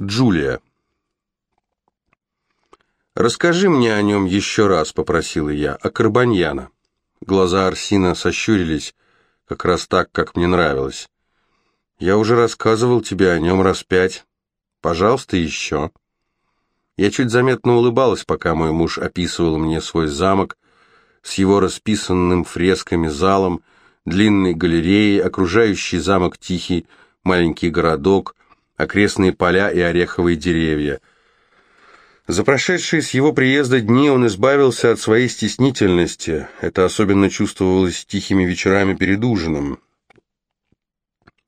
Джулия. «Расскажи мне о нем еще раз», — попросила я, — «о Карбаньяна». Глаза Арсина сощурились, как раз так, как мне нравилось. «Я уже рассказывал тебе о нем раз пять. Пожалуйста, еще». Я чуть заметно улыбалась, пока мой муж описывал мне свой замок с его расписанным фресками залом, длинной галереей, окружающий замок тихий, маленький городок, окрестные поля и ореховые деревья. За прошедшие с его приезда дни он избавился от своей стеснительности. Это особенно чувствовалось тихими вечерами перед ужином.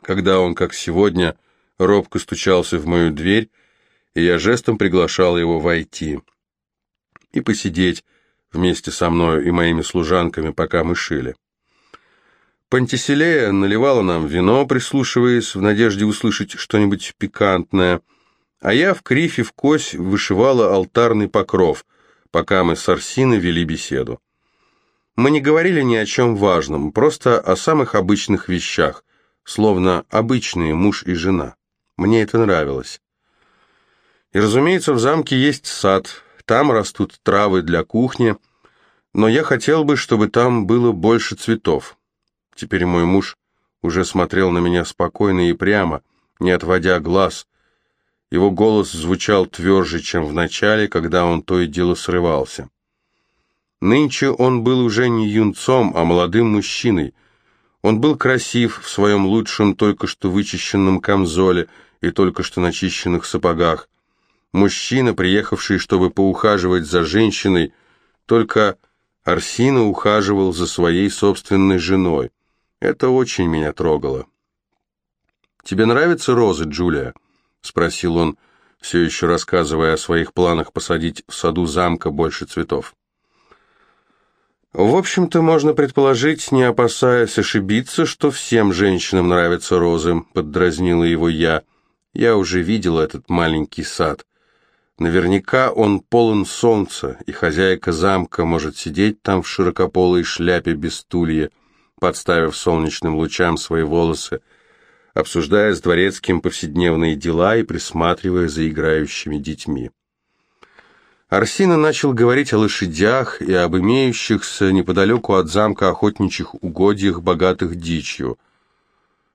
Когда он, как сегодня, робко стучался в мою дверь, и я жестом приглашал его войти и посидеть вместе со мной и моими служанками, пока мы шили. Пантиселея наливала нам вино, прислушиваясь в надежде услышать что-нибудь пикантное, а я в крифе в кось вышивала алтарный покров, пока мы с Арсиной вели беседу. Мы не говорили ни о чем важном, просто о самых обычных вещах, словно обычные муж и жена. Мне это нравилось. И, разумеется, в замке есть сад, там растут травы для кухни, но я хотел бы, чтобы там было больше цветов. Теперь мой муж уже смотрел на меня спокойно и прямо, не отводя глаз. Его голос звучал тверже, чем в начале, когда он то и дело срывался. Нынче он был уже не юнцом, а молодым мужчиной. Он был красив в своем лучшем только что вычищенном камзоле и только что начищенных сапогах. Мужчина, приехавший, чтобы поухаживать за женщиной, только Арсина ухаживал за своей собственной женой. Это очень меня трогало. «Тебе нравятся розы, Джулия?» — спросил он, все еще рассказывая о своих планах посадить в саду замка больше цветов. В общем-то, можно предположить, не опасаясь ошибиться, что всем женщинам нравятся розы, поддразнила его я. Я уже видел этот маленький сад. Наверняка он полон солнца, и хозяйка замка может сидеть там в широкополой шляпе без стулья, подставив солнечным лучам свои волосы, обсуждая с дворецким повседневные дела и присматривая за играющими детьми. Арсина начал говорить о лошадях и об имеющихся неподалеку от замка охотничьих угодьях, богатых дичью.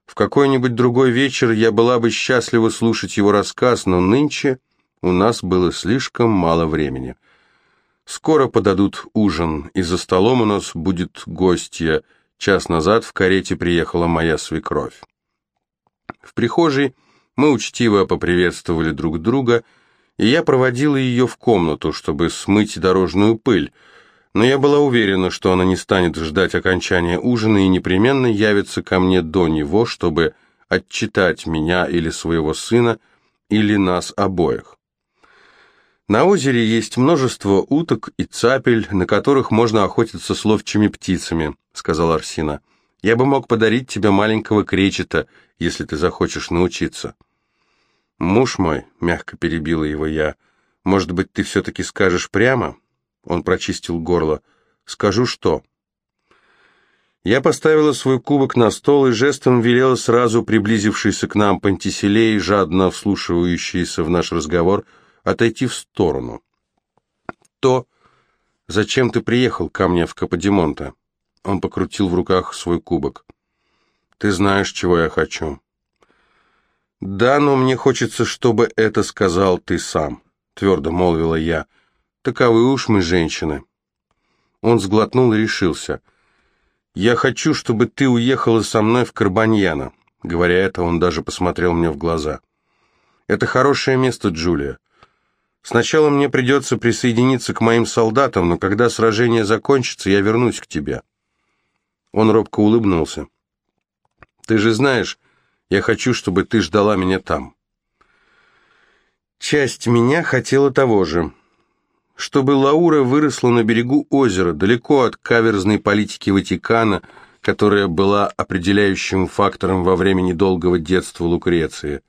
В какой-нибудь другой вечер я была бы счастлива слушать его рассказ, но нынче у нас было слишком мало времени. Скоро подадут ужин, и за столом у нас будет гостья – Час назад в карете приехала моя свекровь. В прихожей мы учтиво поприветствовали друг друга, и я проводила ее в комнату, чтобы смыть дорожную пыль, но я была уверена, что она не станет ждать окончания ужина и непременно явится ко мне до него, чтобы отчитать меня или своего сына, или нас обоих. На озере есть множество уток и цапель, на которых можно охотиться с ловчими птицами, сказал Арсина. Я бы мог подарить тебе маленького кречета, если ты захочешь научиться. Муж мой, мягко перебила его я, может быть, ты все-таки скажешь прямо? Он прочистил горло. Скажу что? Я поставила свой кубок на стол и жестом велела сразу приблизившейся к нам Пантиселей, жадно вслушивающейся в наш разговор, — отойти в сторону. То, зачем ты приехал ко мне в Каподимонте? Он покрутил в руках свой кубок. Ты знаешь, чего я хочу. Да, но мне хочется, чтобы это сказал ты сам, твердо молвила я. Таковы уж мы женщины. Он сглотнул и решился. «Я хочу, чтобы ты уехала со мной в Карбаньяно». Говоря это, он даже посмотрел мне в глаза. «Это хорошее место, Джулия. Сначала мне придется присоединиться к моим солдатам, но когда сражение закончится, я вернусь к тебе». Он робко улыбнулся. «Ты же знаешь, я хочу, чтобы ты ждала меня там». Часть меня хотела того же. Чтобы Лаура выросла на берегу озера, далеко от каверзной политики Ватикана, которая была определяющим фактором во время недолгого детства Лукреции.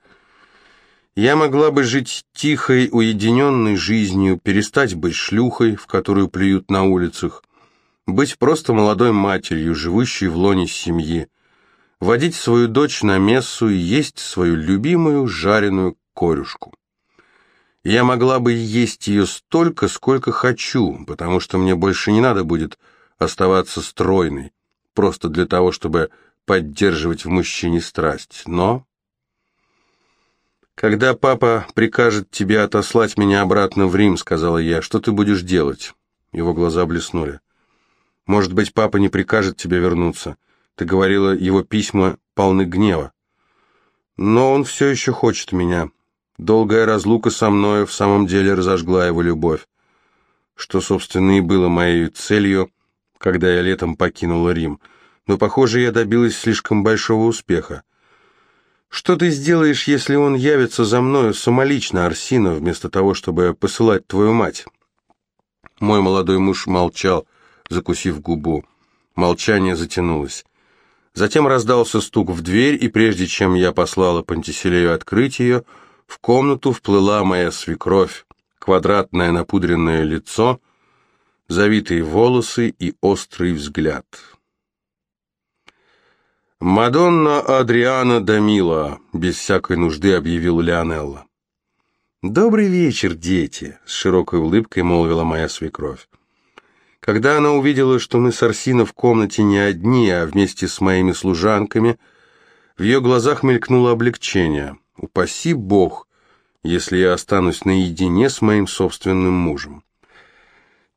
Я могла бы жить тихой, уединенной жизнью, перестать быть шлюхой, в которую плюют на улицах, быть просто молодой матерью, живущей в лоне семьи, водить свою дочь на мессу и есть свою любимую жареную корюшку. Я могла бы есть ее столько, сколько хочу, потому что мне больше не надо будет оставаться стройной, просто для того, чтобы поддерживать в мужчине страсть. Но... «Когда папа прикажет тебе отослать меня обратно в Рим, — сказала я, — что ты будешь делать?» Его глаза блеснули. «Может быть, папа не прикажет тебе вернуться. Ты говорила, его письма полны гнева. Но он все еще хочет меня. Долгая разлука со мною в самом деле разожгла его любовь, что, собственно, и было моей целью, когда я летом покинула Рим. Но, похоже, я добилась слишком большого успеха. Что ты сделаешь, если он явится за мною самолично, Арсина, вместо того, чтобы посылать твою мать?» Мой молодой муж молчал, закусив губу. Молчание затянулось. Затем раздался стук в дверь, и прежде чем я послала Пантиселею открыть ее, в комнату вплыла моя свекровь, квадратное напудренное лицо, завитые волосы и острый взгляд. «Мадонна Адриана Дамила», — без всякой нужды объявил Леонелла. «Добрый вечер, дети», — с широкой улыбкой молвила моя свекровь. Когда она увидела, что мы с Арсино в комнате не одни, а вместе с моими служанками, в ее глазах мелькнуло облегчение. «Упаси Бог, если я останусь наедине с моим собственным мужем».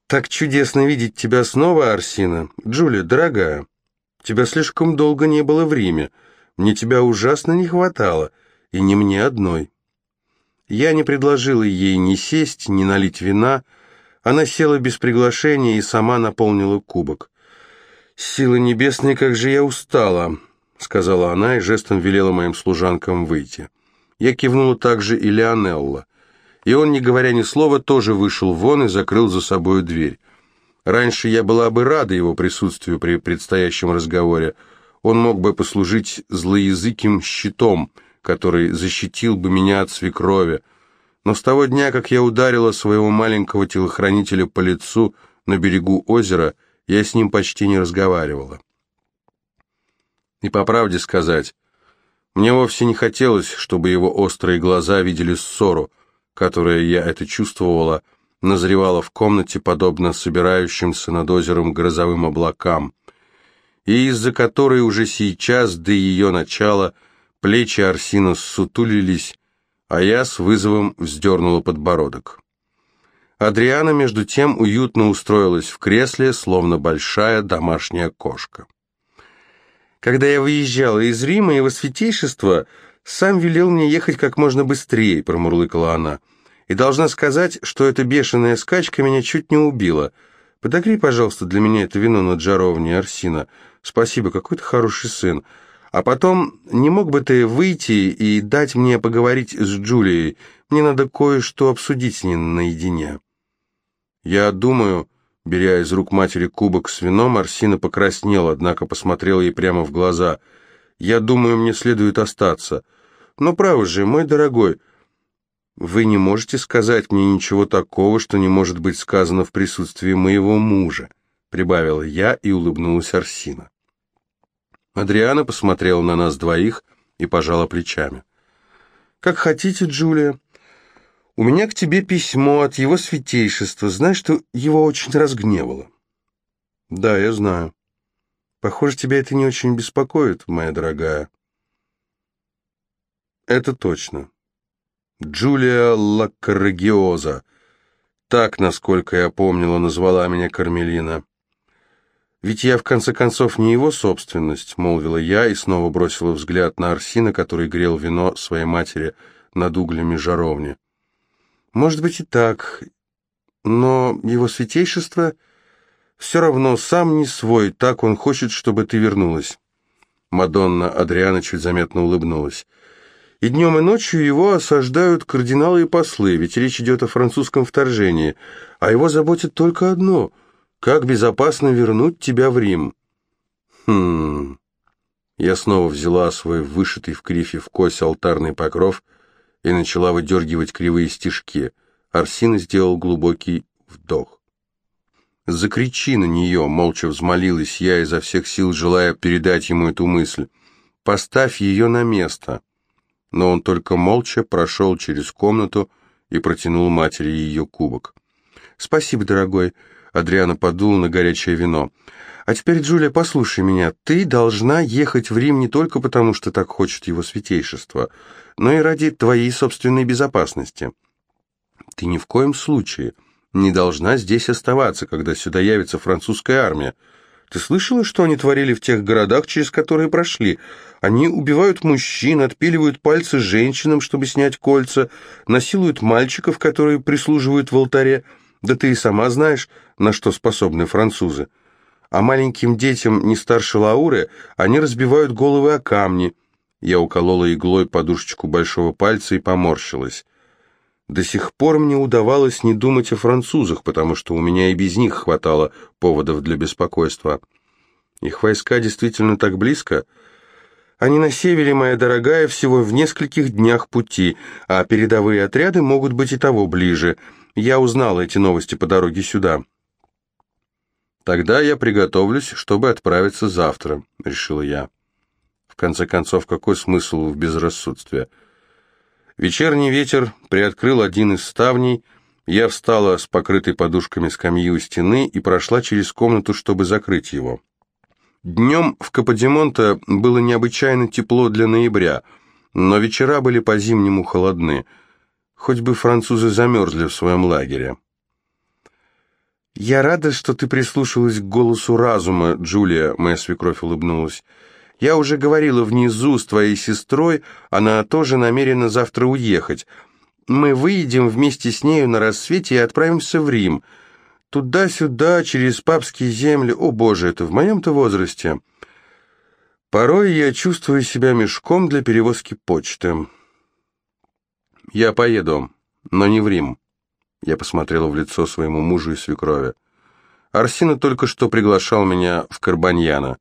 «Так чудесно видеть тебя снова, Арсина. Джулия, дорогая». Тебя слишком долго не было в Риме. Мне тебя ужасно не хватало, и не мне одной. Я не предложила ей ни сесть, ни налить вина. Она села без приглашения и сама наполнила кубок. «Силы небесные, как же я устала!» — сказала она и жестом велела моим служанкам выйти. Я кивнула также и Леонелла. И он, не говоря ни слова, тоже вышел вон и закрыл за собою дверь. Раньше я была бы рада его присутствию при предстоящем разговоре. Он мог бы послужить злоязыким щитом, который защитил бы меня от свекрови. Но с того дня, как я ударила своего маленького телохранителя по лицу на берегу озера, я с ним почти не разговаривала. И по правде сказать, мне вовсе не хотелось, чтобы его острые глаза видели ссору, которую я это чувствовала, — назревала в комнате, подобно собирающимся над озером грозовым облакам, и из-за которой уже сейчас, до ее начала, плечи Арсина ссутулились, а я с вызовом вздернула подбородок. Адриана, между тем, уютно устроилась в кресле, словно большая домашняя кошка. Когда я выезжала из Рима, его святейшество сам велел мне ехать как можно быстрее, промурлыкала она, — и должна сказать, что эта бешеная скачка меня чуть не убила. Подогрей, пожалуйста, для меня это вино на джаровне, Арсина. Спасибо, какой ты хороший сын. А потом, не мог бы ты выйти и дать мне поговорить с Джулией? Мне надо кое-что обсудить с ней наедине». Я думаю, беря из рук матери кубок с вином, Арсина покраснела, однако посмотрела ей прямо в глаза. «Я думаю, мне следует остаться. Но право же, мой дорогой, вы не можете сказать мне ничего такого, что не может быть сказано в присутствии моего мужа, прибавила я и улыбнулась Арсина. Адриана посмотрела на нас двоих и пожала плечами. Как хотите, Джулия. У меня к тебе письмо от его святейшества. Знаешь, что его очень разгневало? Да, я знаю. Похоже, тебя это не очень беспокоит, моя дорогая. Это точно. Джулия Лаккарагиоза. Так, насколько я помнила, назвала меня Кармелина. «Ведь я, в конце концов, не его собственность», — молвила я и снова бросила взгляд на Арсина, который грел вино своей матери над углями жаровни. «Может быть и так, но его святейшество все равно сам не свой, так он хочет, чтобы ты вернулась». Мадонна Адриана чуть заметно улыбнулась и днем и ночью его осаждают кардиналы и послы, ведь речь идет о французском вторжении, а его заботит только одно — как безопасно вернуть тебя в Рим. Хм... Я снова взяла свой вышитый в крифе в кость алтарный покров и начала выдергивать кривые стежки. Арсина сделал глубокий вдох. «Закричи на нее!» — молча взмолилась я, изо всех сил желая передать ему эту мысль. «Поставь ее на место!» но он только молча прошел через комнату и протянул матери ее кубок. «Спасибо, дорогой», — Адриана подул на горячее вино. «А теперь, Джулия, послушай меня. Ты должна ехать в Рим не только потому, что так хочет его святейшество, но и ради твоей собственной безопасности. Ты ни в коем случае не должна здесь оставаться, когда сюда явится французская армия. Ты слышала, что они творили в тех городах, через которые прошли? Они убивают мужчин, отпиливают пальцы женщинам, чтобы снять кольца, насилуют мальчиков, которые прислуживают в алтаре. Да ты и сама знаешь, на что способны французы. А маленьким детям не старше Лауры они разбивают головы о камни. Я уколола иглой подушечку большого пальца и поморщилась. До сих пор мне удавалось не думать о французах, потому что у меня и без них хватало поводов для беспокойства. Их войска действительно так близко? Они на севере, моя дорогая, всего в нескольких днях пути, а передовые отряды могут быть и того ближе. Я узнала эти новости по дороге сюда. Тогда я приготовлюсь, чтобы отправиться завтра, решила я. В конце концов, какой смысл в безрассудстве? — Вечерний ветер приоткрыл один из ставней, я встала с покрытой подушками скамьи у стены и прошла через комнату, чтобы закрыть его. Днем в Каподимонте было необычайно тепло для ноября, но вечера были по-зимнему холодны, хоть бы французы замерзли в своем лагере. «Я рада, что ты прислушалась к голосу разума, Джулия», — моя свекровь улыбнулась. Я уже говорила внизу с твоей сестрой, она тоже намерена завтра уехать. Мы выедем вместе с нею на рассвете и отправимся в Рим. Туда-сюда, через папские земли. О, Боже, это в моем-то возрасте. Порой я чувствую себя мешком для перевозки почты. Я поеду, но не в Рим. Я посмотрела в лицо своему мужу и свекрови. Арсина только что приглашал меня в Карбаньяно.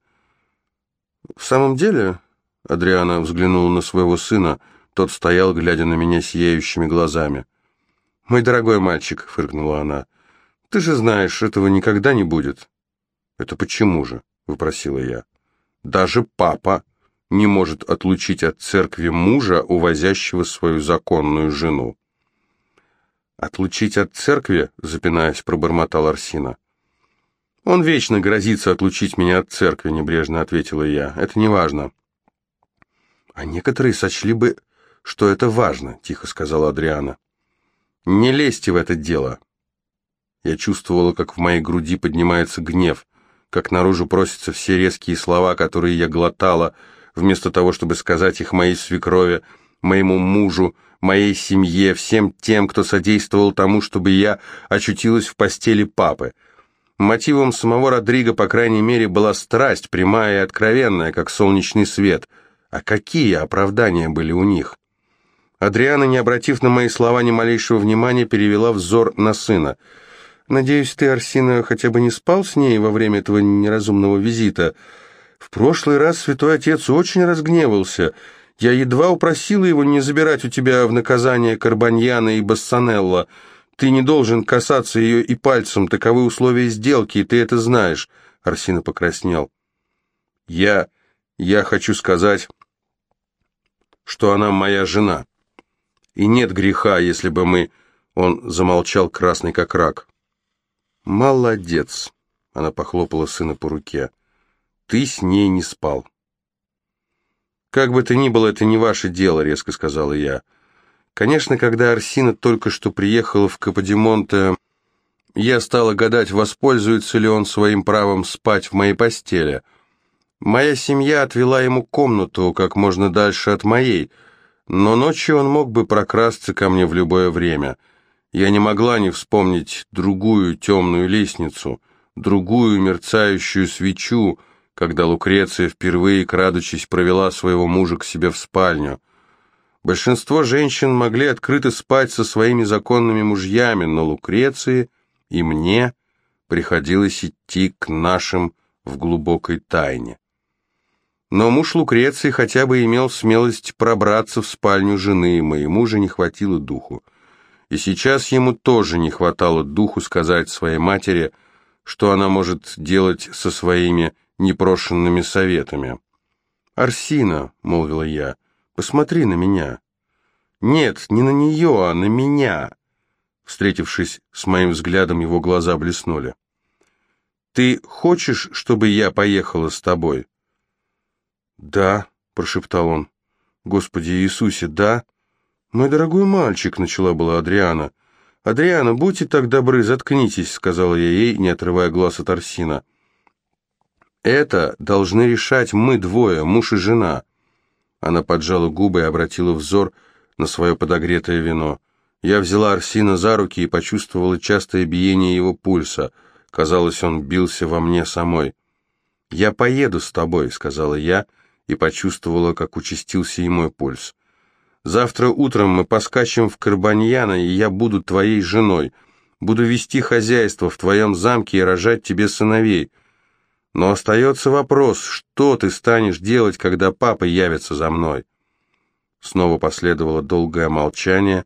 «В самом деле...» — Адриана взглянула на своего сына, тот стоял, глядя на меня сияющими глазами. «Мой дорогой мальчик», — фыркнула она, — «ты же знаешь, этого никогда не будет». «Это почему же?» — выпросила я. «Даже папа не может отлучить от церкви мужа, увозящего свою законную жену». «Отлучить от церкви?» — запинаясь, пробормотал Арсина. «Он вечно грозится отлучить меня от церкви», — небрежно ответила я. «Это не важно». «А некоторые сочли бы, что это важно», — тихо сказала Адриана. «Не лезьте в это дело». Я чувствовала, как в моей груди поднимается гнев, как наружу просятся все резкие слова, которые я глотала, вместо того, чтобы сказать их моей свекрови, моему мужу, моей семье, всем тем, кто содействовал тому, чтобы я очутилась в постели папы. Мотивом самого Родриго, по крайней мере, была страсть, прямая и откровенная, как солнечный свет. А какие оправдания были у них? Адриана, не обратив на мои слова ни малейшего внимания, перевела взор на сына. «Надеюсь, ты, Арсина, хотя бы не спал с ней во время этого неразумного визита. В прошлый раз святой отец очень разгневался. Я едва упросила его не забирать у тебя в наказание Карбаньяна и Бассанелла». Ты не должен касаться ее и пальцем, таковы условия сделки, и ты это знаешь. Арсина покраснел. Я... я хочу сказать, что она моя жена. И нет греха, если бы мы... Он замолчал, красный как рак. «Молодец!» — она похлопала сына по руке. «Ты с ней не спал». «Как бы то ни было, это не ваше дело», — резко сказала я. Конечно, когда Арсина только что приехала в Каподимонте, я стала гадать, воспользуется ли он своим правом спать в моей постели. Моя семья отвела ему комнату как можно дальше от моей, но ночью он мог бы прокрасться ко мне в любое время. Я не могла не вспомнить другую темную лестницу, другую мерцающую свечу, когда Лукреция впервые, крадучись, провела своего мужа к себе в спальню. Большинство женщин могли открыто спать со своими законными мужьями, но Лукреции и мне приходилось идти к нашим в глубокой тайне. Но муж Лукреции хотя бы имел смелость пробраться в спальню жены, моему же не хватило духу. И сейчас ему тоже не хватало духу сказать своей матери, что она может делать со своими непрошенными советами. «Арсина», — молвила я, — Посмотри на меня. Нет, не на нее, а на меня. Встретившись с моим взглядом, его глаза блеснули. «Ты хочешь, чтобы я поехала с тобой?» «Да», — прошептал он. «Господи Иисусе, да?» «Мой дорогой мальчик», — начала была Адриана. «Адриана, будьте так добры, заткнитесь», — сказала я ей, не отрывая глаз от Арсина. «Это должны решать мы двое, муж и жена». Она поджала губы и обратила взор на свое подогретое вино. Я взяла Арсина за руки и почувствовала частое биение его пульса. Казалось, он бился во мне самой. «Я поеду с тобой», — сказала я, и почувствовала, как участился и мой пульс. «Завтра утром мы поскачем в Карбаньяна, и я буду твоей женой. Буду вести хозяйство в твоем замке и рожать тебе сыновей. Но остается вопрос, что ты станешь делать, когда папа явится за мной?» Снова последовало долгое молчание.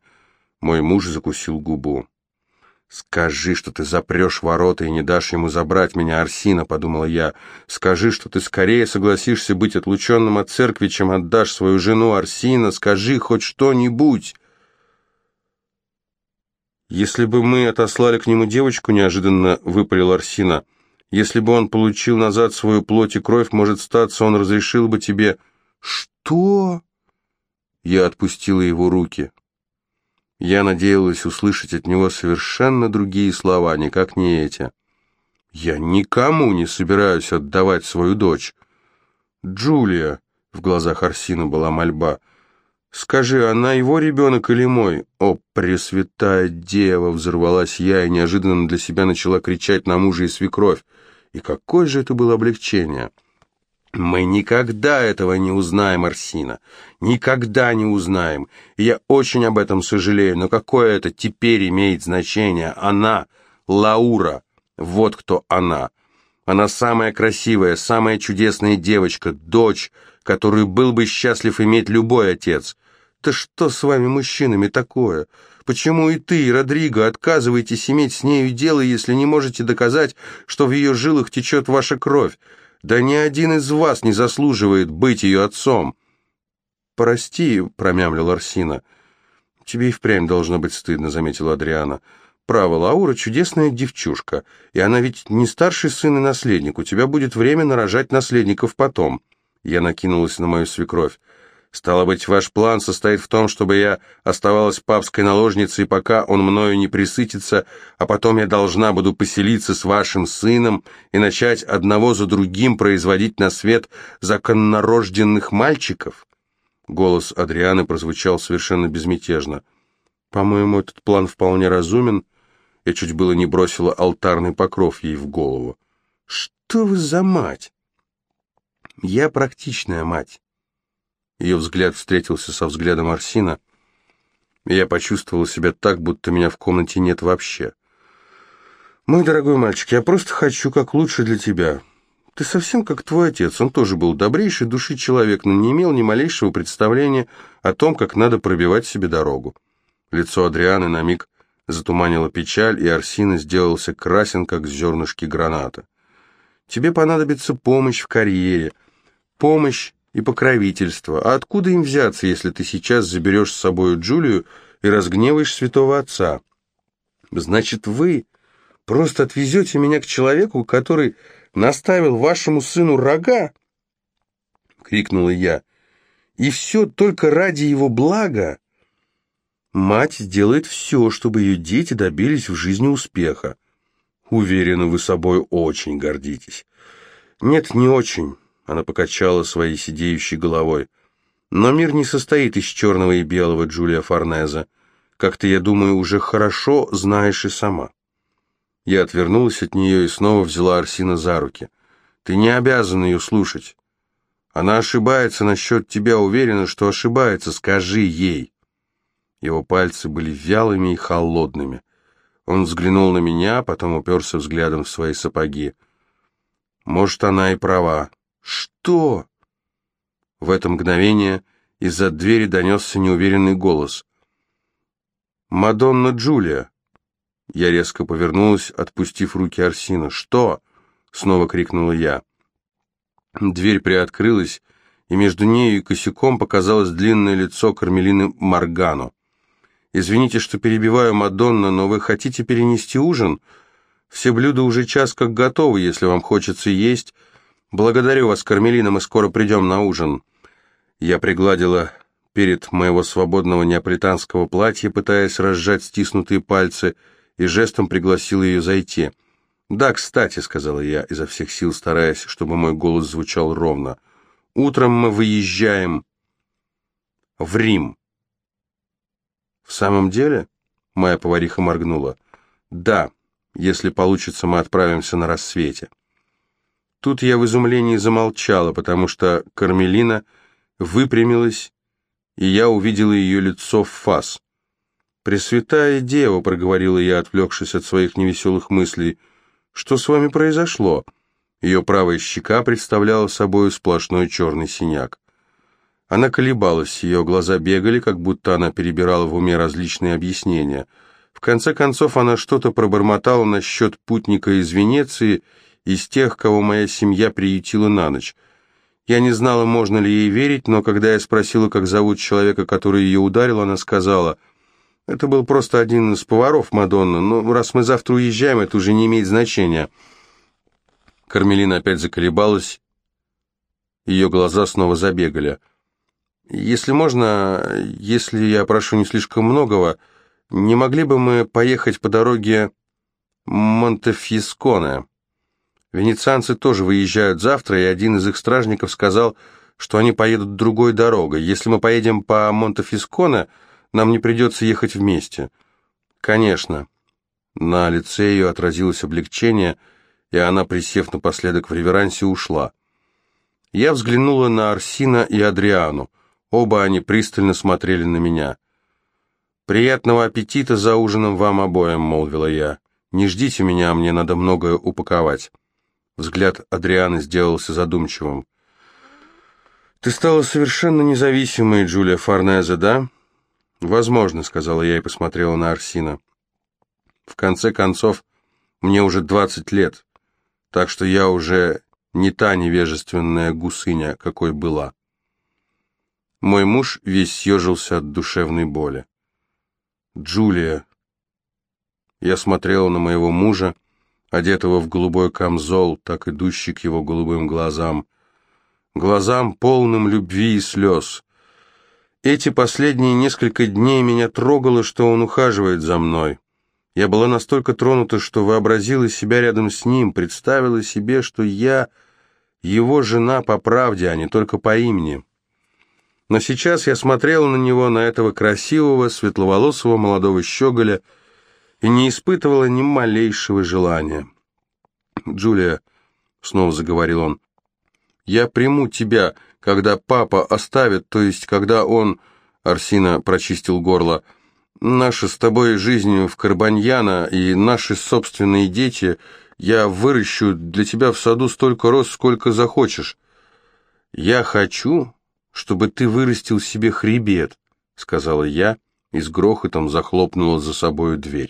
Мой муж закусил губу. «Скажи, что ты запрешь ворота и не дашь ему забрать меня, Арсина», — подумала я. «Скажи, что ты скорее согласишься быть отлученным от церкви, чем отдашь свою жену Арсина. Скажи хоть что-нибудь». «Если бы мы отослали к нему девочку», — неожиданно выпалил Арсина, — «если бы он получил назад свою плоть и кровь, может статься, он разрешил бы тебе...» «Что?» Я отпустила его руки. Я надеялась услышать от него совершенно другие слова, никак не эти. «Я никому не собираюсь отдавать свою дочь». «Джулия», — в глазах Арсина была мольба, — «скажи, она его ребенок или мой?» «О, пресвятая дева!» — взорвалась я и неожиданно для себя начала кричать на мужа и свекровь. И какое же это было облегчение! Мы никогда этого не узнаем, Арсина. Никогда не узнаем. И я очень об этом сожалею, но какое это теперь имеет значение? Она, Лаура, вот кто она. Она самая красивая, самая чудесная девочка, дочь, которую был бы счастлив иметь любой отец. Да что с вами, мужчинами, такое? Почему и ты, и Родриго отказываетесь иметь с нею дело, если не можете доказать, что в ее жилах течет ваша кровь? Да ни один из вас не заслуживает быть ее отцом. «Прости», — промямлил Арсина. «Тебе и впрямь должно быть стыдно», — заметила Адриана. «Право, Лаура чудесная девчушка, и она ведь не старший сын и наследник. У тебя будет время нарожать наследников потом». Я накинулась на мою свекровь. Стало быть, ваш план состоит в том, чтобы я оставалась папской наложницей, пока он мною не присытится, а потом я должна буду поселиться с вашим сыном и начать одного за другим производить на свет законнорожденных мальчиков?» Голос Адрианы прозвучал совершенно безмятежно. «По-моему, этот план вполне разумен». Я чуть было не бросила алтарный покров ей в голову. «Что вы за мать?» «Я практичная мать». Ее взгляд встретился со взглядом Арсина, и я почувствовал себя так, будто меня в комнате нет вообще. «Мой дорогой мальчик, я просто хочу как лучше для тебя. Ты совсем как твой отец, он тоже был добрейший души человек, но не имел ни малейшего представления о том, как надо пробивать себе дорогу». Лицо Адрианы на миг затуманило печаль, и Арсина сделался красен, как зернышки граната. «Тебе понадобится помощь в карьере, помощь и покровительство. А откуда им взяться, если ты сейчас заберешь с собой Джулию и разгневаешь святого отца? Значит, вы просто отвезете меня к человеку, который наставил вашему сыну рога? Крикнула я. И все только ради его блага? Мать сделает все, чтобы ее дети добились в жизни успеха. Уверена, вы собой очень гордитесь. Нет, не очень. Она покачала своей сидеющей головой. Но мир не состоит из черного и белого, Джулия Форнеза. Как ты, я думаю, уже хорошо знаешь и сама. Я отвернулась от нее и снова взяла Арсина за руки. Ты не обязан ее слушать. Она ошибается насчет тебя, уверена, что ошибается. Скажи ей. Его пальцы были вялыми и холодными. Он взглянул на меня, потом уперся взглядом в свои сапоги. Может, она и права. «Что?» В это мгновение из-за двери донесся неуверенный голос. «Мадонна Джулия!» Я резко повернулась, отпустив руки Арсина. «Что?» — снова крикнула я. Дверь приоткрылась, и между нею и косяком показалось длинное лицо Кармелины Маргано. «Извините, что перебиваю, Мадонна, но вы хотите перенести ужин? Все блюда уже час как готовы, если вам хочется есть. Благодарю вас, Кармелина, мы скоро придем на ужин». Я пригладила перед моего свободного неаполитанского платья, пытаясь разжать стиснутые пальцы, и жестом пригласила ее зайти. «Да, кстати», — сказала я, изо всех сил стараясь, чтобы мой голос звучал ровно, — «утром мы выезжаем в Рим». «В самом деле?» — моя повариха моргнула. «Да, если получится, мы отправимся на рассвете». Тут я в изумлении замолчала, потому что Кармелина выпрямилась, и я увидела ее лицо в фас. «Пресвятая Дева», — проговорила я, отвлекшись от своих невеселых мыслей, — «что с вами произошло?» Ее правая щека представляла собой сплошной черный синяк. Она колебалась, ее глаза бегали, как будто она перебирала в уме различные объяснения. В конце концов она что-то пробормотала насчет путника из Венеции, из тех, кого моя семья приютила на ночь. Я не знала, можно ли ей верить, но когда я спросила, как зовут человека, который ее ударил, она сказала, «Это был просто один из поваров Мадонны, но раз мы завтра уезжаем, это уже не имеет значения». Кармелина опять заколебалась, ее глаза снова забегали. Если можно, если я прошу не слишком многого, не могли бы мы поехать по дороге Монтефьесконе? Венецианцы тоже выезжают завтра, и один из их стражников сказал, что они поедут другой дорогой. Если мы поедем по Монтефисконе, нам не придется ехать вместе. Конечно. На лице ее отразилось облегчение, и она, присев напоследок в реверансе, ушла. Я взглянула на Арсина и Адриану. Оба они пристально смотрели на меня. «Приятного аппетита за ужином вам обоим», — молвила я. «Не ждите меня, мне надо многое упаковать». Взгляд Адрианы сделался задумчивым. «Ты стала совершенно независимой, Джулия Форнезе, да?» «Возможно», — сказала я и посмотрела на Арсина. «В конце концов, мне уже двадцать лет, так что я уже не та невежественная гусыня, какой была». Мой муж весь съежился от душевной боли. «Джулия...» Я смотрела на моего мужа, одетого в голубой камзол, так идущий к его голубым глазам. Глазам, полным любви и слез. Эти последние несколько дней меня трогало, что он ухаживает за мной. Я была настолько тронута, что вообразила себя рядом с ним, представила себе, что я его жена по правде, а не только по имени. Но сейчас я смотрела на него, на этого красивого, светловолосого молодого щеголя, и не испытывала ни малейшего желания. «Джулия», — снова заговорил он, — «я приму тебя, когда папа оставит, то есть когда он...» Арсина прочистил горло. «Наша с тобой жизнь в Карбаньяна и наши собственные дети, я выращу для тебя в саду столько роз, сколько захочешь. Я хочу, чтобы ты вырастил себе хребет», — сказала я и с грохотом захлопнула за собою дверь.